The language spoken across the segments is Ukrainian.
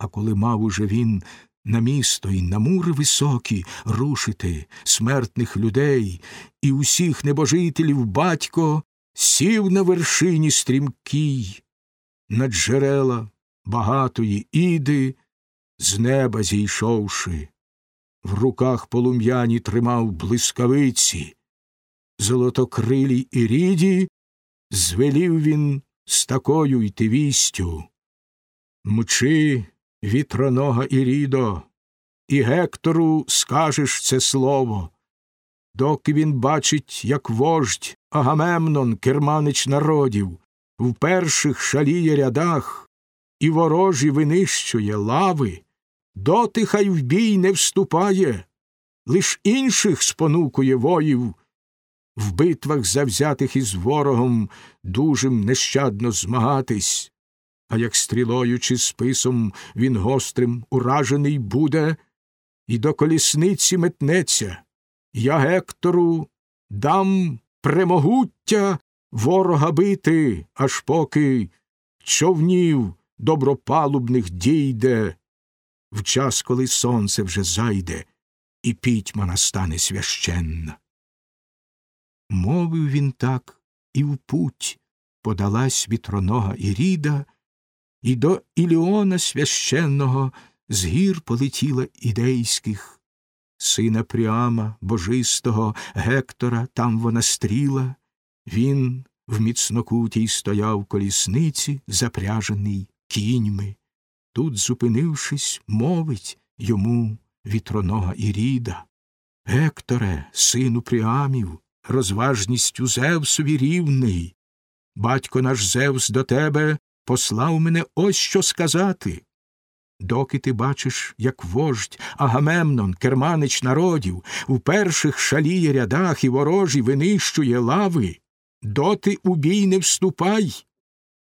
А коли мав уже він на місто й на мури високі рушити смертних людей і усіх небожителів батько сів на вершині стрімкій, на джерела багатої іди, з неба зійшовши, в руках полум'яні тримав блискавиці, золотокрилій і ріді, звелів він з такою йти вістю. Мчи, вітронога Ірідо, і Гектору скажеш це слово, доки він бачить, як вождь Агамемнон, керманич народів, в перших шаліє рядах і ворожі винищує лави, доти хай в бій не вступає, лиш інших спонукує воїв, в битвах завзятих із ворогом дужим нещадно змагатись, а як стрілою чи списом він гострим уражений буде, і до колісниці метнеться. Я Гектору дам премогуття ворога бити, аж поки човнів добропалубних дійде, в час, коли сонце вже зайде, і пітьма настане священна. Мовив він так, і в путь подалась вітронога Іріда, і до Іліона священного з гір полетіла ідейських, сина Пріама, божистого Гектора, там вона стріла, він в міцнокутій стояв колісниці, запряжений кіньми. Тут, зупинившись, мовить йому вітронога Іріда. Гекторе, сину Пріамів, розважністю Зевсові рівний. Батько наш Зевс до тебе послав мене ось що сказати. Доки ти бачиш, як вождь Агамемнон, керманич народів, у перших шаліє рядах і ворожі винищує лави, доти у бій не вступай,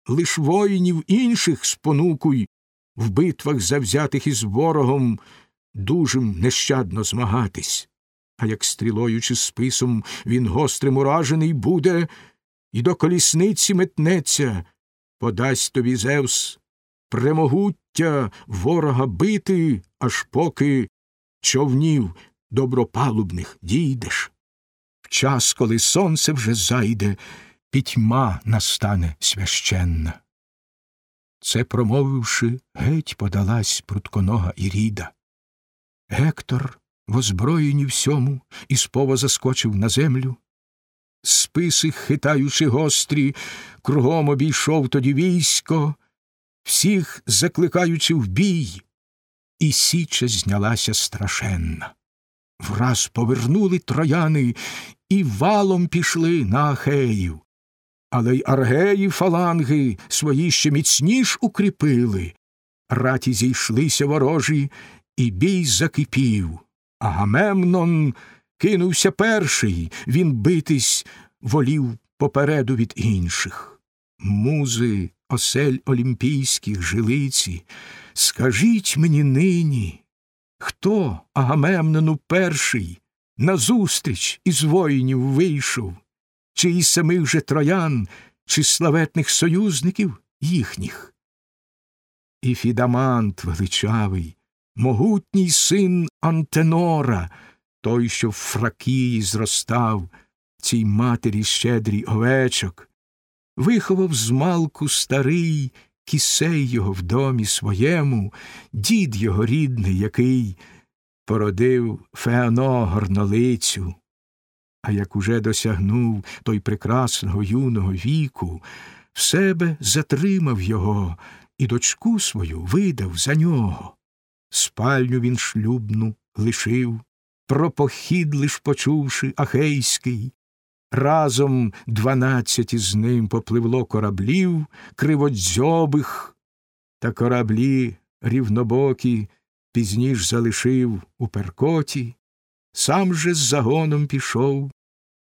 лиш воїнів інших спонукуй в битвах завзятих із ворогом дужим нещадно змагатись. А як стрілою чи списом він гострим уражений буде, і до колісниці метнеться, подасть тобі Зевс премогуття ворога бити, аж поки човнів добропалубних дійдеш. В час, коли сонце вже зайде, пітьма настане священна. Це, промовивши, геть подалась прутконога Іріда. Гектор, в озброєнні всьому, із пова заскочив на землю. Списи, хитаючи гострі, кругом обійшов тоді військо, всіх закликаючи в бій, і січа знялася страшенна. Враз повернули трояни і валом пішли на Ахеїв. Але й аргеї фаланги свої ще міцніш укріпили. Раті зійшлися ворожі, і бій закипів. Агамемнон кинувся перший, він битись волів попереду від інших. Музи, осель олімпійських жилиці, скажіть мені нині, хто Агамемнону перший назустріч із воїнів вийшов, чи із самих же троян, чи славетних союзників їхніх? І Фідамант величавий, могутній син Антенора, той, що в Фракії зростав, цій матері щедрій овечок, виховав змалку старий кісей його в домі своєму, дід його рідний, який породив Феоно горнолицю. А як уже досягнув той прекрасного юного віку, в себе затримав його і дочку свою видав за нього. Спальню він шлюбну лишив, про похід лиш почувши ахейський, разом дванадцять із ним попливло кораблів криводзьобих, та кораблі рівнобокі пізніш залишив у перкоті, сам же з загоном пішов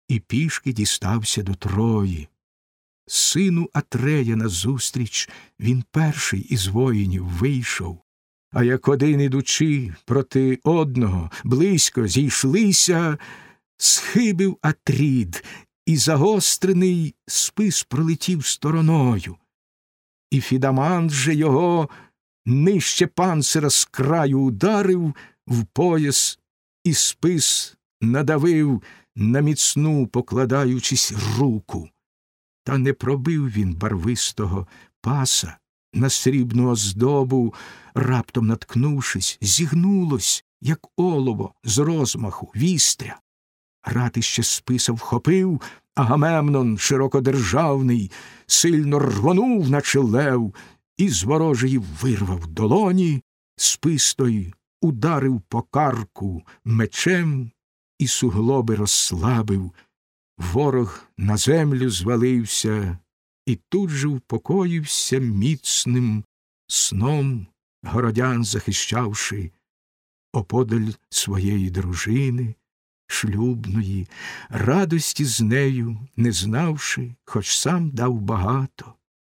і пішки дістався до Трої. Сину Атрея назустріч він перший із воїнів вийшов, а як один ідучи проти одного близько зійшлися, схибив Атрід, і загострений спис пролетів стороною. І Фідамант же його нижче панцира з краю ударив в пояс і спис надавив на міцну, покладаючись руку. Та не пробив він барвистого паса на срібну оздобу, раптом наткнувшись, зігнулось, як олово з розмаху, вістря. Ратище списа вхопив, Агамемнон широкодержавний, сильно рвонув, наче лев, і з ворожої вирвав долоні, спис той ударив по карку мечем і суглоби розслабив. Ворог на землю звалився і тут же впокоївся міцним сном, городян захищавши, оподаль своєї дружини, шлюбної, радості з нею не знавши, хоч сам дав багато.